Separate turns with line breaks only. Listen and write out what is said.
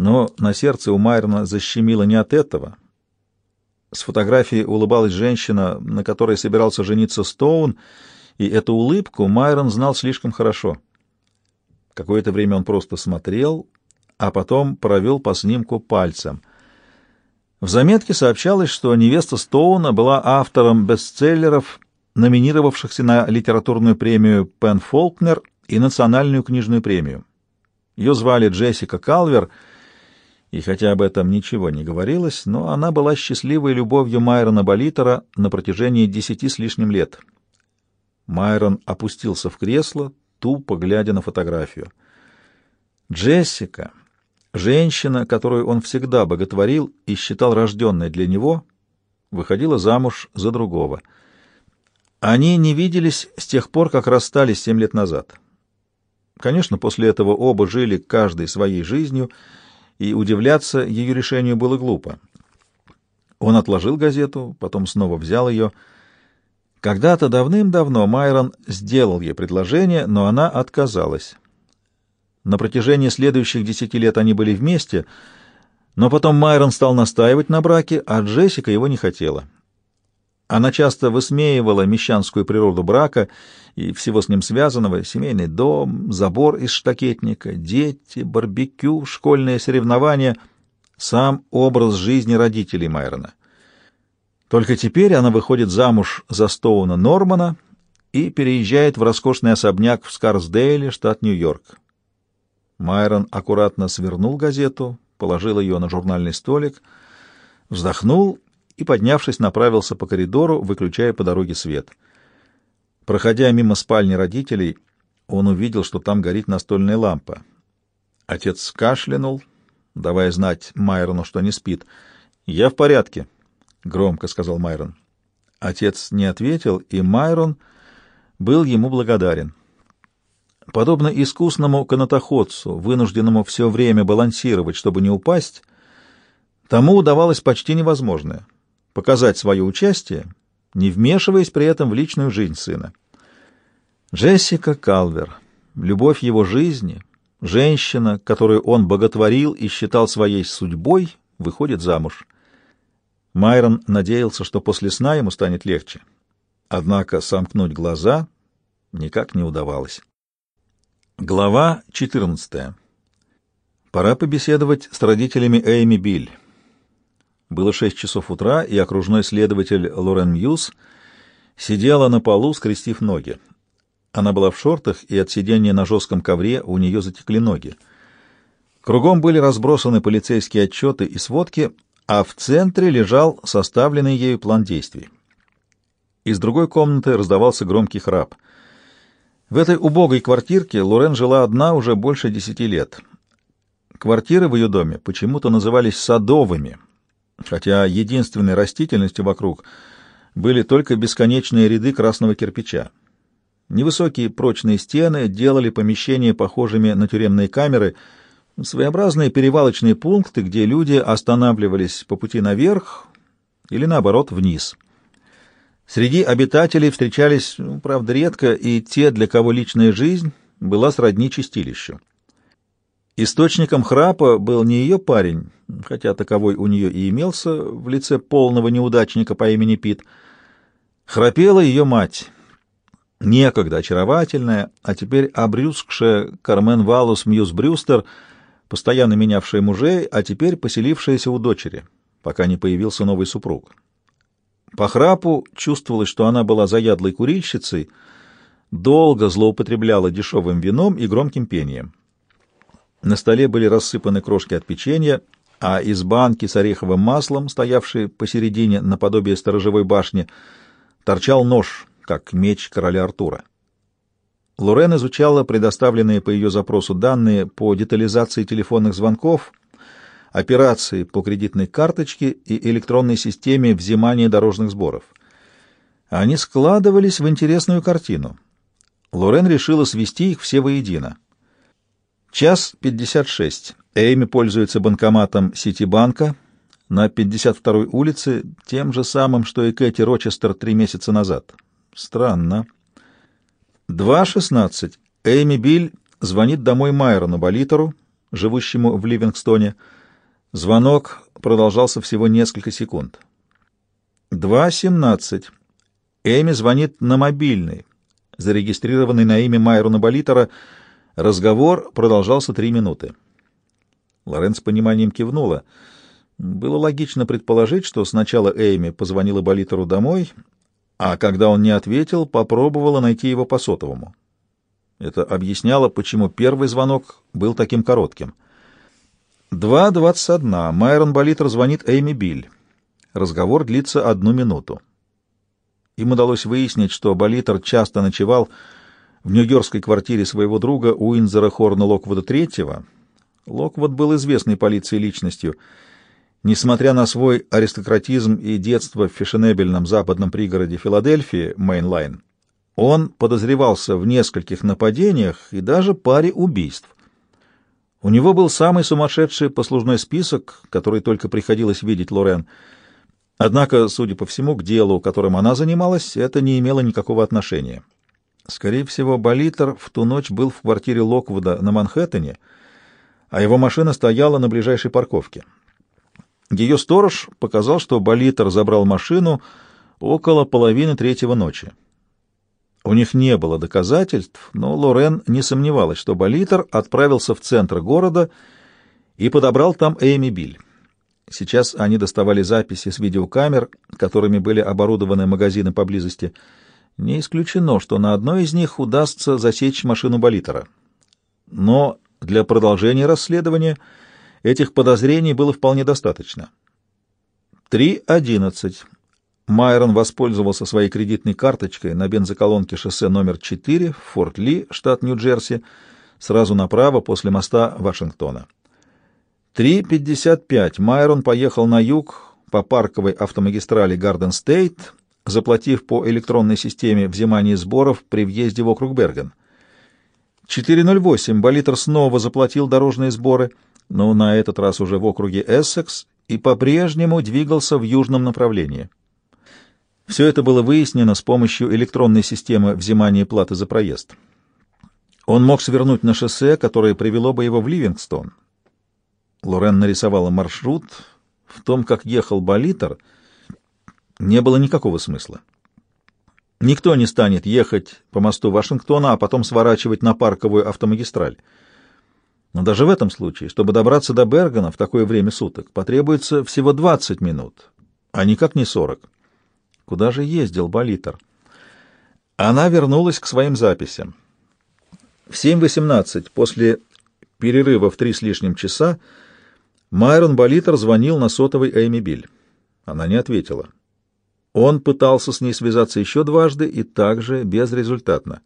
Но на сердце у Майрона защемило не от этого. С фотографии улыбалась женщина, на которой собирался жениться Стоун, и эту улыбку Майрон знал слишком хорошо. Какое-то время он просто смотрел, а потом провел по снимку пальцем. В заметке сообщалось, что невеста Стоуна была автором бестселлеров, номинировавшихся на литературную премию Пен Фолкнер и национальную книжную премию. Ее звали Джессика Калвер, и хотя об этом ничего не говорилось, но она была счастливой любовью Майрона Болитера на протяжении десяти с лишним лет. Майрон опустился в кресло, тупо глядя на фотографию. Джессика, женщина, которую он всегда боготворил и считал рожденной для него, выходила замуж за другого. Они не виделись с тех пор, как расстались семь лет назад. Конечно, после этого оба жили каждой своей жизнью, и удивляться ее решению было глупо. Он отложил газету, потом снова взял ее. Когда-то давным-давно Майрон сделал ей предложение, но она отказалась. На протяжении следующих десяти лет они были вместе, но потом Майрон стал настаивать на браке, а Джессика его не хотела. Она часто высмеивала мещанскую природу брака и всего с ним связанного — семейный дом, забор из штакетника, дети, барбекю, школьные соревнования — сам образ жизни родителей Майрона. Только теперь она выходит замуж за Стоуна Нормана и переезжает в роскошный особняк в Скарсдейле, штат Нью-Йорк. Майрон аккуратно свернул газету, положил ее на журнальный столик, вздохнул и, поднявшись, направился по коридору, выключая по дороге свет. Проходя мимо спальни родителей, он увидел, что там горит настольная лампа. Отец кашлянул, давая знать Майрону, что не спит. «Я в порядке», — громко сказал Майрон. Отец не ответил, и Майрон был ему благодарен. Подобно искусному канатоходцу, вынужденному все время балансировать, чтобы не упасть, тому удавалось почти невозможное — показать свое участие, не вмешиваясь при этом в личную жизнь сына. Джессика Калвер, любовь его жизни, женщина, которую он боготворил и считал своей судьбой, выходит замуж. Майрон надеялся, что после сна ему станет легче. Однако сомкнуть глаза никак не удавалось. Глава 14. Пора побеседовать с родителями Эйми Биль. Было шесть часов утра, и окружной следователь Лорен Мьюз сидела на полу, скрестив ноги. Она была в шортах, и от сидения на жестком ковре у нее затекли ноги. Кругом были разбросаны полицейские отчеты и сводки, а в центре лежал составленный ею план действий. Из другой комнаты раздавался громкий храп. В этой убогой квартирке Лорен жила одна уже больше десяти лет. Квартиры в ее доме почему-то назывались «садовыми», хотя единственной растительностью вокруг были только бесконечные ряды красного кирпича. Невысокие прочные стены делали помещения похожими на тюремные камеры, своеобразные перевалочные пункты, где люди останавливались по пути наверх или, наоборот, вниз. Среди обитателей встречались, ну, правда, редко, и те, для кого личная жизнь была сродни чистилищу. Источником храпа был не ее парень, хотя таковой у нее и имелся в лице полного неудачника по имени Пит. Храпела ее мать, некогда очаровательная, а теперь обрюзгшая Кармен Валус Мьюз Брюстер, постоянно менявшая мужей, а теперь поселившаяся у дочери, пока не появился новый супруг. По храпу чувствовалось, что она была заядлой курильщицей, долго злоупотребляла дешевым вином и громким пением. На столе были рассыпаны крошки от печенья, а из банки с ореховым маслом, стоявшей посередине наподобие сторожевой башни, торчал нож, как меч короля Артура. Лорен изучала предоставленные по ее запросу данные по детализации телефонных звонков, операции по кредитной карточке и электронной системе взимания дорожных сборов. Они складывались в интересную картину. Лорен решила свести их все воедино. Час 56. Эйми пользуется банкоматом Ситибанка на 52-й улице, тем же самым, что и Кэти Рочестер три месяца назад. Странно. 2.16. Эйми Биль звонит домой Майрону Болитеру, живущему в Ливингстоне. Звонок продолжался всего несколько секунд. 2.17. Эми звонит на мобильный, зарегистрированный на имя Майрона Болитера. Разговор продолжался три минуты. Лорен с пониманием кивнула. Было логично предположить, что сначала Эйми позвонила Болитеру домой, а когда он не ответил, попробовала найти его по сотовому. Это объясняло, почему первый звонок был таким коротким. 2.21. Майрон Болитер звонит Эйми Биль. Разговор длится одну минуту. Им удалось выяснить, что Болитер часто ночевал в нью-йоркской квартире своего друга Уинзера Хорна Локвуда III. Локвуд был известной полиции личностью. Несмотря на свой аристократизм и детство в фешенебельном западном пригороде Филадельфии, Мейнлайн, он подозревался в нескольких нападениях и даже паре убийств. У него был самый сумасшедший послужной список, который только приходилось видеть Лорен — Однако, судя по всему, к делу, которым она занималась, это не имело никакого отношения. Скорее всего, Болитер в ту ночь был в квартире Локвуда на Манхэттене, а его машина стояла на ближайшей парковке. Ее сторож показал, что Болитер забрал машину около половины третьего ночи. У них не было доказательств, но Лорен не сомневалась, что Болитер отправился в центр города и подобрал там Эйми Биль. Сейчас они доставали записи с видеокамер, которыми были оборудованы магазины поблизости. Не исключено, что на одной из них удастся засечь машину Болитера. Но для продолжения расследования этих подозрений было вполне достаточно. 3.11. Майрон воспользовался своей кредитной карточкой на бензоколонке шоссе номер 4 в Форт Ли, штат Нью-Джерси, сразу направо после моста Вашингтона. 3.55 Майрон поехал на юг по парковой автомагистрали Гарден-Стейт, заплатив по электронной системе взимания сборов при въезде в округ Берген. 4.08 Болитер снова заплатил дорожные сборы, но на этот раз уже в округе Эссекс, и по-прежнему двигался в южном направлении. Все это было выяснено с помощью электронной системы взимания платы за проезд. Он мог свернуть на шоссе, которое привело бы его в Ливингстон, Лорен нарисовала маршрут. В том, как ехал Болитер, не было никакого смысла. Никто не станет ехать по мосту Вашингтона, а потом сворачивать на парковую автомагистраль. Но даже в этом случае, чтобы добраться до Бергена в такое время суток, потребуется всего 20 минут, а никак не 40. Куда же ездил Болитер? Она вернулась к своим записям. В 7.18, после перерыва в три с лишним часа, Майрон Болитер звонил на сотовый Эйми Биль. Она не ответила. Он пытался с ней связаться еще дважды и также безрезультатно.